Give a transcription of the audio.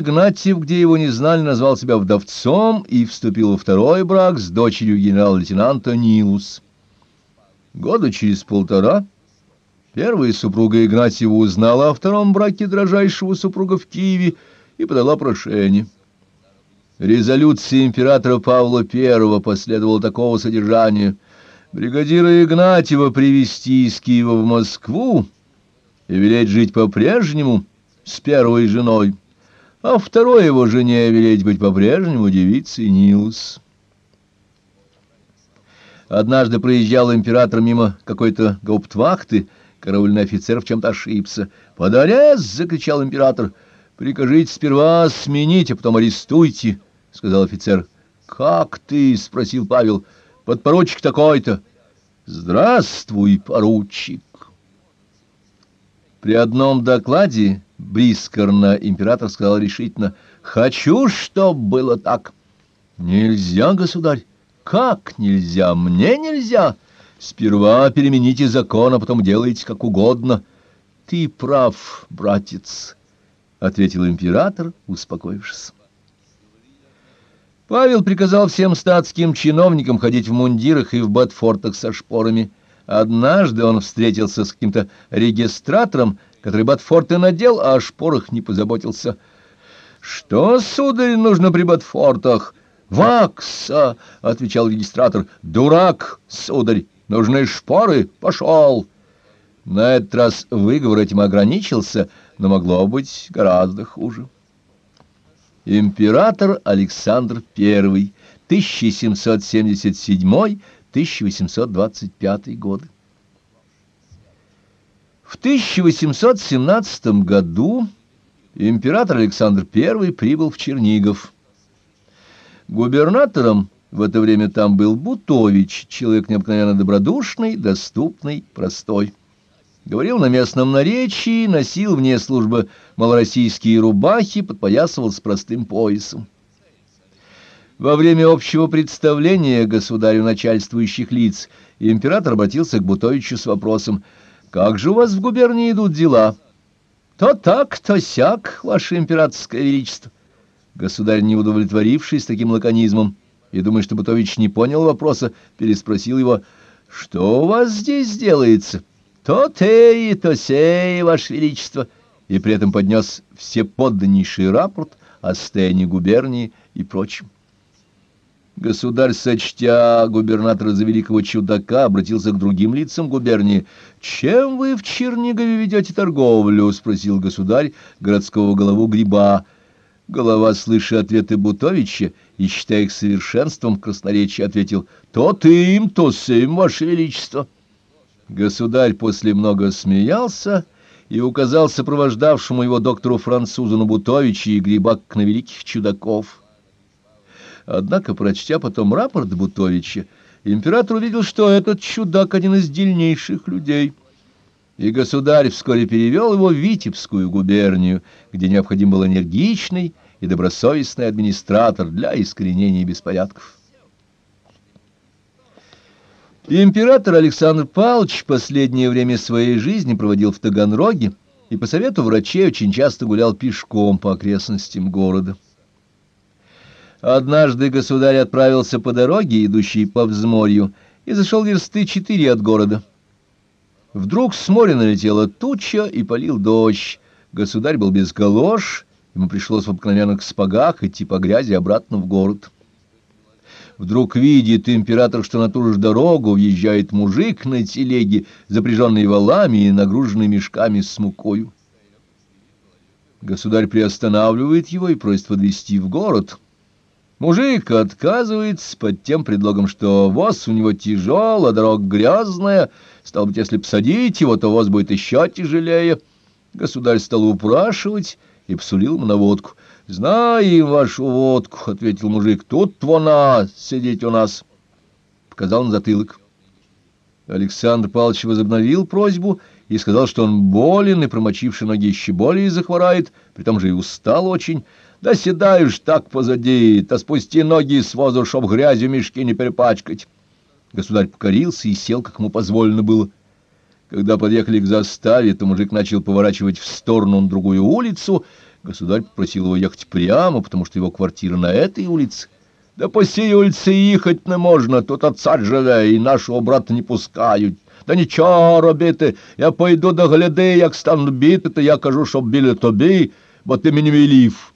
Игнатьев, где его не знали, назвал себя вдовцом и вступил во второй брак с дочерью генерал-лейтенанта Нилус. Года через полтора первая супруга Игнатьева узнала о втором браке дрожайшего супруга в Киеве и подала прошение. Резолюция императора Павла I последовала такого содержания. Бригадира Игнатьева привести из Киева в Москву и велеть жить по-прежнему с первой женой, а второй его жене велеть быть по-прежнему девицей Нилс. Однажды проезжал император мимо какой-то гауптвахты, караульный офицер в чем-то ошибся. «Подорез!» — закричал император. «Прикажите сперва сменить, а потом арестуйте», — сказал офицер. «Как ты?» — спросил Павел. «Подпоручик такой-то». «Здравствуй, поручик». При одном докладе Брискорна император сказал решительно, «Хочу, чтоб было так». «Нельзя, государь». «Как нельзя? Мне нельзя. Сперва перемените закон, а потом делайте как угодно». «Ты прав, братец», — ответил император, успокоившись. Павел приказал всем статским чиновникам ходить в мундирах и в ботфортах со шпорами. Однажды он встретился с каким-то регистратором, который ботфорты надел, а о шпорах не позаботился. «Что, сударь, нужно при ботфортах?» «Вакса!» — отвечал регистратор. «Дурак, сударь! Нужны шпоры? Пошел!» На этот раз выговор этим ограничился, но могло быть гораздо хуже. Император Александр I, 1777-1825 годы. В 1817 году император Александр I прибыл в Чернигов. Губернатором в это время там был Бутович, человек необыкновенно добродушный, доступный, простой. Говорил на местном наречии, носил вне службы малороссийские рубахи, подпоясывал с простым поясом. Во время общего представления государю начальствующих лиц император обратился к Бутовичу с вопросом «Как же у вас в губернии идут дела?» «То так, то сяк, ваше императорское величество». Государь, не удовлетворившись таким лаконизмом, и думая, что Бутович не понял вопроса, переспросил его, «Что у вас здесь делается?» «То те и то сей, ваше величество!» и при этом поднес все подданнейший рапорт о состоянии губернии и прочем. Государь, сочтя губернатора за великого чудака, обратился к другим лицам губернии. «Чем вы в Чернигове ведете торговлю?» — спросил государь городского голову Гриба. Голова, слыша ответы Бутовича и считая их совершенством красноречия, ответил «То ты им, то сым, ваше величество». Государь после много смеялся и указал сопровождавшему его доктору-французу Набутовича и Грибак на великих чудаков. Однако, прочтя потом рапорт Бутовича, император увидел, что этот чудак один из дельнейших людей — и государь вскоре перевел его в Витебскую губернию, где необходим был энергичный и добросовестный администратор для искоренения беспорядков. Император Александр Павлович последнее время своей жизни проводил в Таганроге и по совету врачей очень часто гулял пешком по окрестностям города. Однажды государь отправился по дороге, идущей по взморью, и зашел версты четыре от города. Вдруг с моря налетела туча и полил дождь. Государь был без галош, ему пришлось в обыкновенных спагах идти по грязи обратно в город. Вдруг видит император, что на ту же дорогу въезжает мужик на телеге, запряженный валами и нагруженный мешками с мукою. Государь приостанавливает его и просит подвезти в город. Мужик отказывается под тем предлогом, что воз у него тяжел, а дорога грязная — Стал быть, если посадить его, то воз будет еще тяжелее. Государь стал упрашивать и посулил ему на водку. «Знаем вашу водку», — ответил мужик, — «тут вона сидеть у нас», — показал на затылок. Александр Павлович возобновил просьбу и сказал, что он болен и, промочивший ноги, еще более захворает, при том же и устал очень. «Да седаешь так позади, то спусти ноги с возу, чтоб грязью мешки не перепачкать». Государь покорился и сел, как ему позволено было. Когда подъехали к заставе, то мужик начал поворачивать в сторону на другую улицу. Государь попросил его ехать прямо, потому что его квартира на этой улице. Да по сей улице ехать не можна, тут отца живе, і нашого брата не пускають. Та нічого робити, я пойду до гляди, як стануть бити, то я кажу, щоб біля тобі, бо ти мені велів.